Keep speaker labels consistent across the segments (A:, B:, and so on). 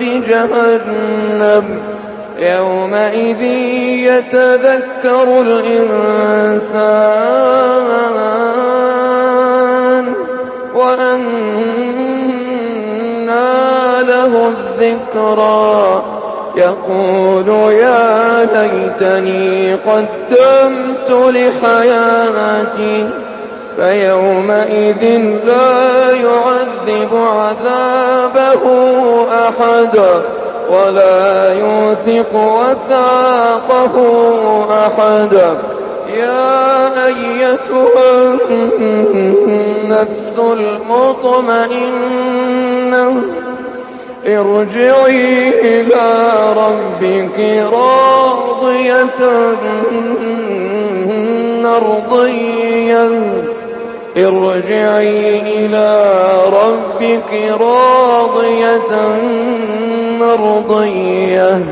A: بجهنم يومئذ يتذكر الإنسان وأنى له الذكرى. يقول يا ليتني قدمت لحياتي فيومئذ لا يعذب عذابه أحد ولا يوثق وثاقه أحد. يا أيتها النفس المطمئنة ارجعي إلى ربك راضية مرضية ارجعي إلى ربك راضية مرضية.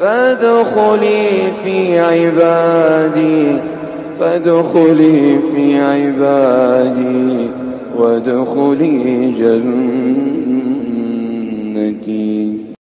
A: فادخلي في عبادي فادخلي في عبادي وادخلي جنتي.